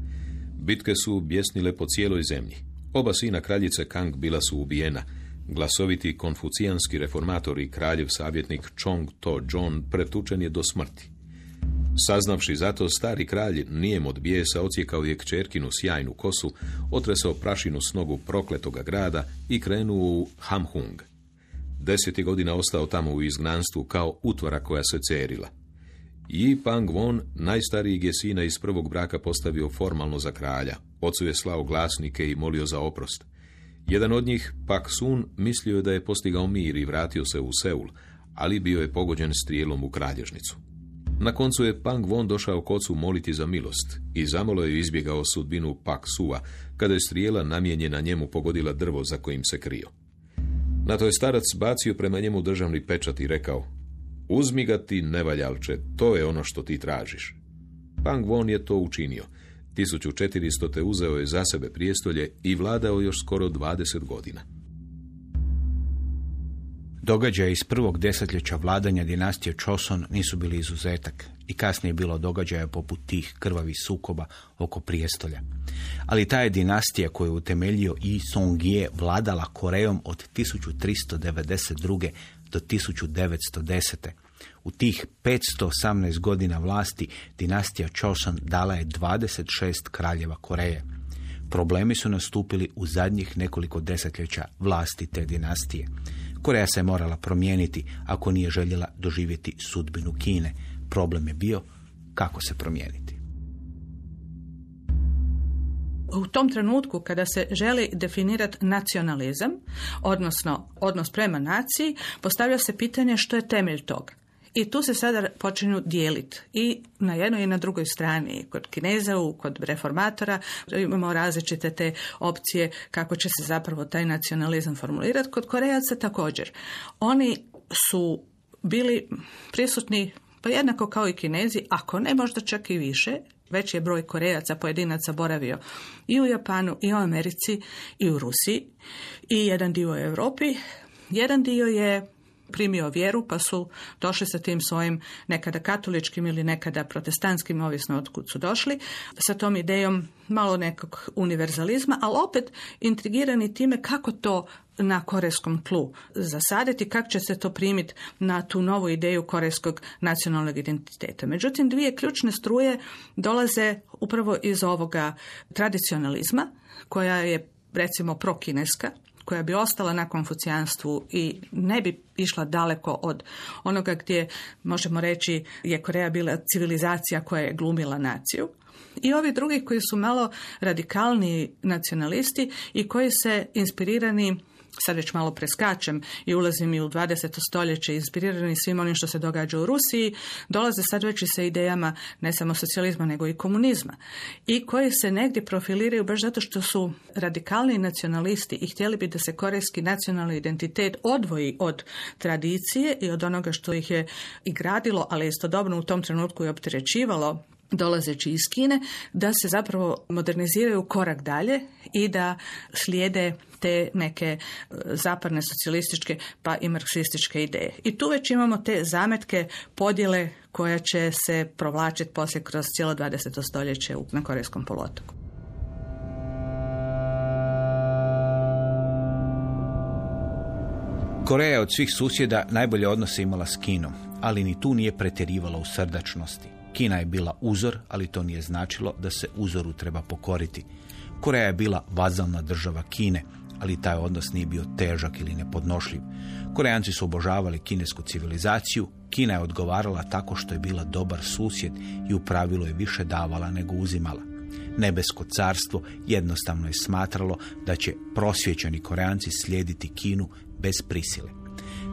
Bitke su bjesnile po cijeloj zemlji. Oba sina kraljice Kang bila su ubijena. Glasoviti konfucijanski reformator i kraljev savjetnik Chong To John pretučen je do smrti. Saznavši zato, stari kralj nijem od bijesa ocijekao je kćerkinu sjajnu kosu, otresao prašinu s nogu prokletoga grada i krenuo u Hamhung. Deseti godina ostao tamo u izgnanstvu kao utvara koja se cerila. Yi Pang Won, najstarijeg je iz prvog braka postavio formalno za kralja. Ocu je slao glasnike i molio za oprost. Jedan od njih, Pak Sun, mislio je da je postigao mir i vratio se u Seul, ali bio je pogođen strijelom u kralježnicu. Na koncu je Pang Won došao kocu moliti za milost i zamolo je izbjegao sudbinu Pak Sua, kada je strijela namijenjena njemu pogodila drvo za kojim se krio. Na to je starac bacio prema njemu državni pečat i rekao, uzmi ga ti nevaljalče, to je ono što ti tražiš. Pang Won je to učinio. 1400. te uzeo je za sebe prijestolje i vladao još skoro 20 godina. Događaje iz prvog desetljeća vladanja dinastije Choson nisu bili izuzetak i kasnije je bilo događaja poput tih krvavih sukoba oko prijestolja. Ali ta je dinastija koju je utemeljio Yi Song-je vladala Korejom od 1392. do 1910. U tih 518 godina vlasti dinastija Choson dala je 26 kraljeva Koreje. Problemi su nastupili u zadnjih nekoliko desetljeća vlasti te dinastije. Koreja se morala promijeniti ako nije željela doživjeti sudbinu Kine. Problem je bio kako se promijeniti. U tom trenutku kada se želi definirati nacionalizam, odnosno odnos prema naciji, postavlja se pitanje što je temelj toga. I tu se sada počinju dijeliti i na jednoj i na drugoj strani. Kod Kineza, kod reformatora imamo različite te opcije kako će se zapravo taj nacionalizam formulirati. Kod Korejaca također. Oni su bili prisutni pa jednako kao i Kinezi, ako ne možda čak i više, veći je broj Korejaca pojedinaca boravio i u Japanu, i u Americi, i u Rusiji, i jedan dio u Europi. Jedan dio je primio vjeru pa su došli sa tim svojim nekada katoličkim ili nekada protestantskim, ovisno od kud su došli, sa tom idejom malo nekog univerzalizma, ali opet intrigirani time kako to na korejskom tlu zasaditi, kako će se to primiti na tu novu ideju korejskog nacionalnog identiteta. Međutim, dvije ključne struje dolaze upravo iz ovoga tradicionalizma, koja je recimo prokineska, koja bi ostala na konfucijanstvu i ne bi išla daleko od onoga gdje, možemo reći, je Koreja bila civilizacija koja je glumila naciju. I ovi drugi koji su malo radikalniji nacionalisti i koji se inspirirani sad već malo preskačem i ulazim i u 20. stoljeće inspirirani svim onim što se događa u Rusiji, dolaze sad već i sa idejama ne samo socijalizma nego i komunizma i koji se negdje profiliraju baš zato što su radikalni nacionalisti i htjeli bi da se korejski nacionalni identitet odvoji od tradicije i od onoga što ih je i gradilo, ali istodobno u tom trenutku i opterećivalo dolazeći iz Kine, da se zapravo moderniziraju korak dalje i da slijede te neke e, zapadne socijalističke pa i marksističke ideje. I tu već imamo te zametke podjele koja će se provlačiti poslije kroz cijelo 20. stoljeće na Korejskom poluotoku. Koreja od svih susjeda najbolje odnose imala s Kinom, ali ni tu nije pretjerivala u srdačnosti. Kina je bila uzor, ali to nije značilo da se uzoru treba pokoriti. Koreja je bila vazalna država Kine, ali taj odnos nije bio težak ili nepodnošljiv. Korejanci su obožavali kinesku civilizaciju, Kina je odgovarala tako što je bila dobar susjed i u pravilu je više davala nego uzimala. Nebesko carstvo jednostavno je smatralo da će prosvjećeni Koreanci slijediti Kinu bez prisile.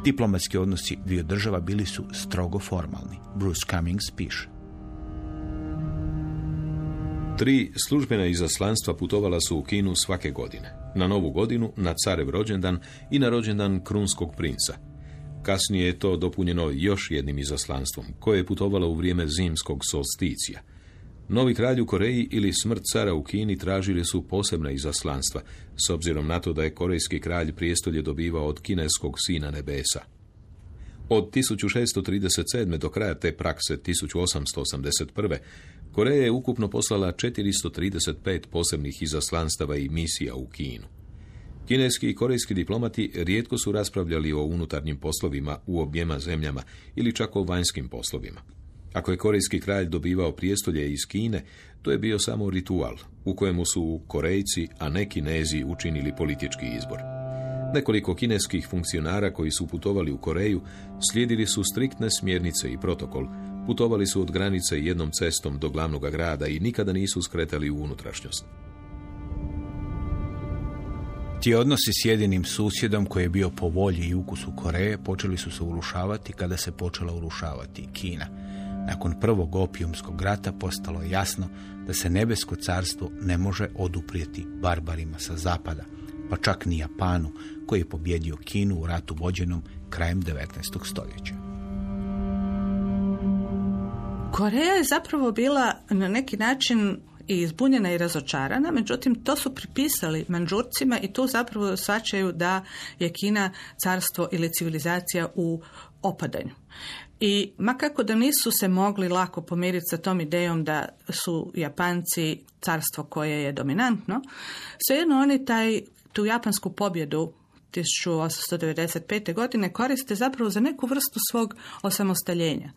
Diplomatski odnosi dviju država bili su strogo formalni. Bruce Cummings piše. Tri službena izaslanstva putovala su u Kinu svake godine. Na Novu godinu, na carev rođendan i na rođendan krunskog princa. Kasnije je to dopunjeno još jednim izaslanstvom, koje je putovalo u vrijeme zimskog solsticija. Novi kralj u Koreji ili smrt cara u Kini tražili su posebna izaslanstva, s obzirom na to da je korejski kralj prijestolje dobivao od kineskog sina nebesa. Od 1637. do kraja te prakse 1881. Koreja je ukupno poslala 435 posebnih izaslanstava i misija u Kinu. Kineski i korejski diplomati rijetko su raspravljali o unutarnjim poslovima u objema zemljama ili čak o vanjskim poslovima. Ako je korejski kralj dobivao prijestolje iz Kine, to je bio samo ritual, u kojemu su Korejci, a ne Kinezi učinili politički izbor. Nekoliko kineskih funkcionara koji su putovali u Koreju slijedili su striktne smjernice i protokol, putovali su od granice jednom cestom do glavnog grada i nikada nisu skretali u unutrašnjost. Ti odnosi s jedinim susjedom koji je bio po volji i ukusu Koreje počeli su se urušavati kada se počela urušavati Kina. Nakon prvog opijumskog rata postalo je jasno da se nebesko carstvo ne može oduprijeti barbarima sa zapada, pa čak ni Japanu koji je pobjedio Kinu u ratu vođenom krajem 19. stoljeća. Koreja je zapravo bila na neki način i izbunjena i razočarana, međutim to su pripisali manžurcima i tu zapravo svačaju da je Kina carstvo ili civilizacija u opadanju. I makako da nisu se mogli lako pomiriti sa tom idejom da su Japanci carstvo koje je dominantno, svejedno oni taj, tu japansku pobjedu 1895. godine koriste zapravo za neku vrstu svog osamostaljenja.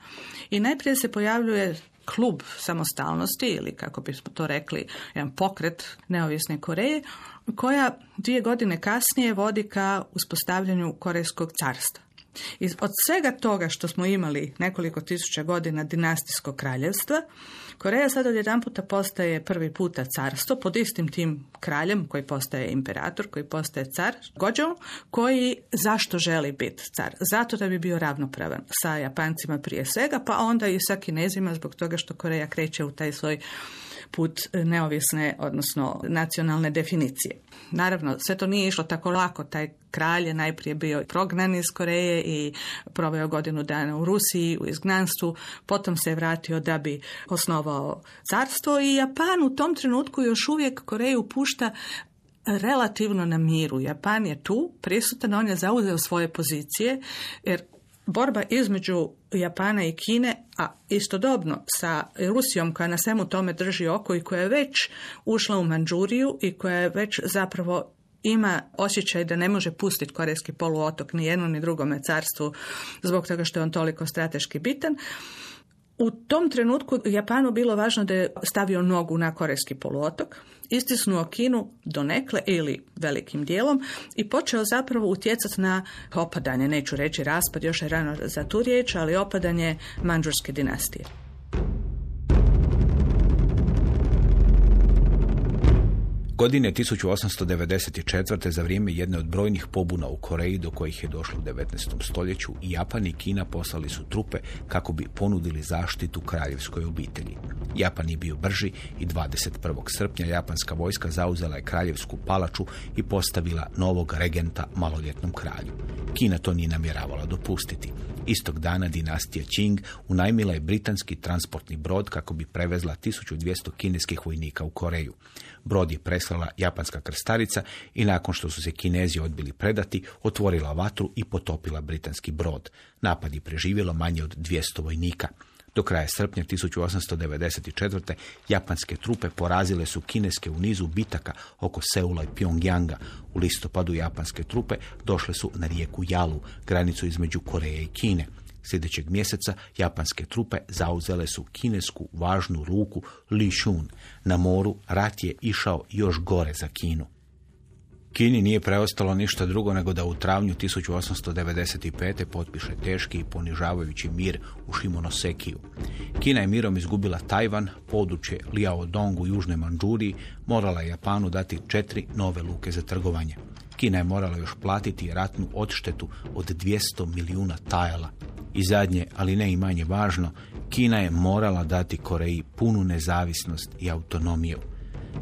I najprije se pojavljuje klub samostalnosti ili kako bismo to rekli jedan pokret neovisne Koreje koja dvije godine kasnije vodi ka uspostavljanju Korejskog carstva. I od svega toga što smo imali nekoliko tisuća godina dinastijskog kraljevstva, Koreja sad odjedan puta postaje prvi puta carstvo pod istim tim kraljem koji postaje imperator, koji postaje car, Gođo, koji zašto želi biti car? Zato da bi bio ravnopravan sa Japancima prije svega, pa onda i sa Kinezima zbog toga što Koreja kreće u taj svoj put neovisne, odnosno nacionalne definicije. Naravno, sve to nije išlo tako lako. Taj kralj je najprije bio prognan iz Koreje i proveo godinu dana u Rusiji u izgnanstvu, potom se je vratio da bi osnovao carstvo i Japan u tom trenutku još uvijek Koreju pušta relativno na miru. Japan je tu prisutan, on je zauzeo svoje pozicije jer borba između Japana i Kine, a istodobno sa Rusijom koja na svemu tome drži oko i koja je već ušla u Manđuriju i koja je već zapravo ima osjećaj da ne može pustiti korejski poluotok ni jednom ni drugome carstvu zbog toga što je on toliko strateški bitan. U tom trenutku Japanu bilo važno da je stavio nogu na korejski poluotok, istisnuo Kinu donekle ili velikim dijelom i počeo zapravo utjecati na opadanje, neću reći raspad, još je rano za tu riječ, ali opadanje Manđurske dinastije. Godine 1894. za vrijeme jedne od brojnih pobuna u Koreji do kojih je došlo u 19. stoljeću, Japan i Kina poslali su trupe kako bi ponudili zaštitu kraljevskoj obitelji. Japan je bio brži i 21. srpnja japanska vojska zauzela je kraljevsku palaču i postavila novog regenta maloljetnom kralju. Kina to nije namjeravala dopustiti. Istog dana dinastija Qing unajmila je britanski transportni brod kako bi prevezla 1200 kineskih vojnika u Koreju. Brod je preslala japanska krstarica i nakon što su se kinezi odbili predati, otvorila vatru i potopila britanski brod. Napad je preživjelo manje od 200 vojnika. Do kraja srpnja 1894. japanske trupe porazile su kineske u nizu bitaka oko Seula i Pyongyanga. U listopadu japanske trupe došle su na rijeku Jalu, granicu između Koreje i Kine. Sljedećeg mjeseca japanske trupe zauzele su kinesku važnu ruku Li Shun. Na moru rat je išao još gore za Kinu. Kini nije preostalo ništa drugo nego da u travnju 1895. potpiše teški i ponižavajući mir u Shimonosekiju. Kina je mirom izgubila Tajvan, područje Liaodong u južnoj Manđuriji, morala je Japanu dati četiri nove luke za trgovanje. Kina je morala još platiti ratnu odštetu od 200 milijuna tajala. I zadnje, ali ne i manje važno, Kina je morala dati Koreji punu nezavisnost i autonomiju.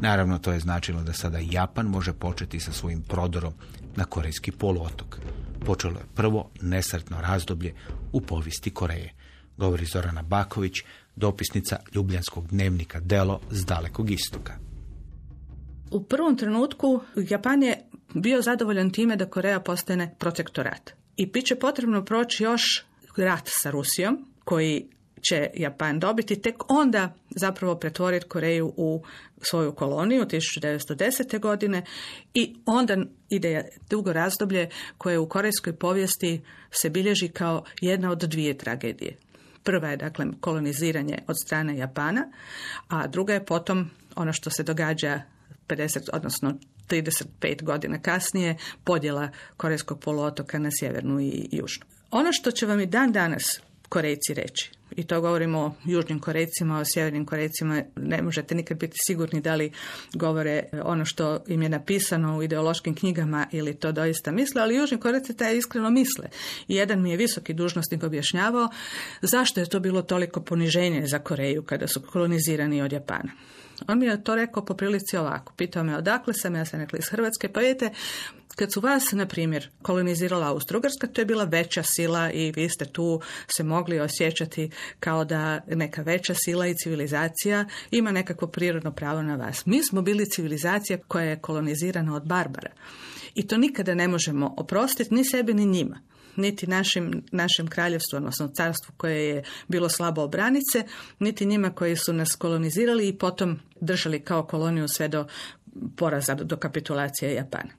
Naravno, to je značilo da sada Japan može početi sa svojim prodorom na korejski poluotok. Počelo je prvo nesretno razdoblje u povijesti Koreje, govori Zorana Baković, dopisnica Ljubljanskog dnevnika Delo s dalekog istoka. U prvom trenutku Japan je bio zadovoljan time da Koreja postane protektorat. I bit će potrebno proći još rat sa Rusijom, koji će Japan dobiti, tek onda zapravo pretvoriti Koreju u svoju koloniju 1910. godine i onda ide dugo razdoblje koje u korejskoj povijesti se bilježi kao jedna od dvije tragedije. Prva je dakle koloniziranje od strane Japana, a druga je potom ono što se događa 50, odnosno 35 godina kasnije, podjela Korejskog poluotoka na sjevernu i južnu. Ono što će vam i dan danas Korejci reći, i to govorimo o južnim Korejcima, o sjevernim Korejcima, ne možete nikad biti sigurni da li govore ono što im je napisano u ideološkim knjigama ili to doista misle, ali južni Korejci taj iskreno misle. I jedan mi je visoki dužnosnik objašnjavao zašto je to bilo toliko poniženje za Koreju kada su kolonizirani od Japana. On mi je to rekao po prilici ovako. Pitao me odakle sam, ja sam rekla iz Hrvatske. Pa vidite, kad su vas, na primjer, kolonizirala Austro-Ugarska, to je bila veća sila i vi ste tu se mogli osjećati kao da neka veća sila i civilizacija ima nekakvo prirodno pravo na vas. Mi smo bili civilizacija koja je kolonizirana od Barbara. I to nikada ne možemo oprostiti ni sebi ni njima niti našim, našem kraljevstvu, odnosno carstvu koje je bilo slabo obranice, niti njima koji su nas kolonizirali i potom držali kao koloniju sve do poraza, do kapitulacije Japana.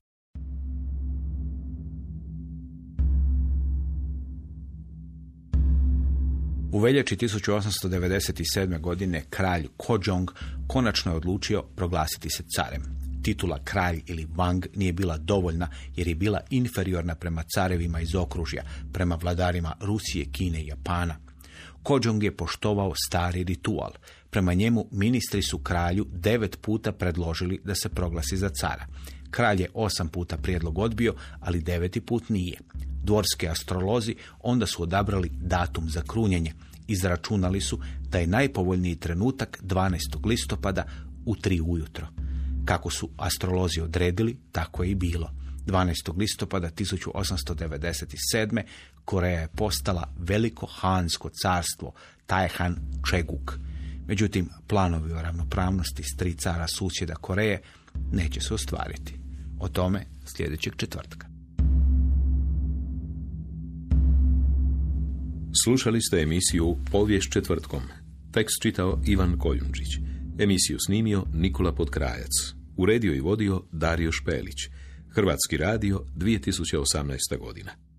U veljači 1897. godine kralj Kojong konačno je odlučio proglasiti se carem. Titula kralj ili Wang nije bila dovoljna jer je bila inferiorna prema carevima iz okružja, prema vladarima Rusije, Kine i Japana. Kojong je poštovao stari ritual. Prema njemu ministri su kralju devet puta predložili da se proglasi za cara. Kralj je osam puta prijedlog odbio, ali deveti put nije. Dvorski astrolozi onda su odabrali datum za krunjenje. Izračunali su da je najpovoljniji trenutak 12. listopada u tri ujutro. Kako su astrolozi odredili, tako je i bilo. 12. listopada 1897. Koreja je postala veliko hansko carstvo, Tajhan Čeguk. Međutim, planovi o ravnopravnosti s tri cara susjeda Koreje neće se ostvariti. O tome sljedećeg četvrtka. Slušali ste emisiju Povijest četvrtkom. Tekst čitao Ivan Koljundžić. Emisiju snimio Nikola Podkrajac. Uredio i vodio Dario Špelić. Hrvatski radio 2018. godina.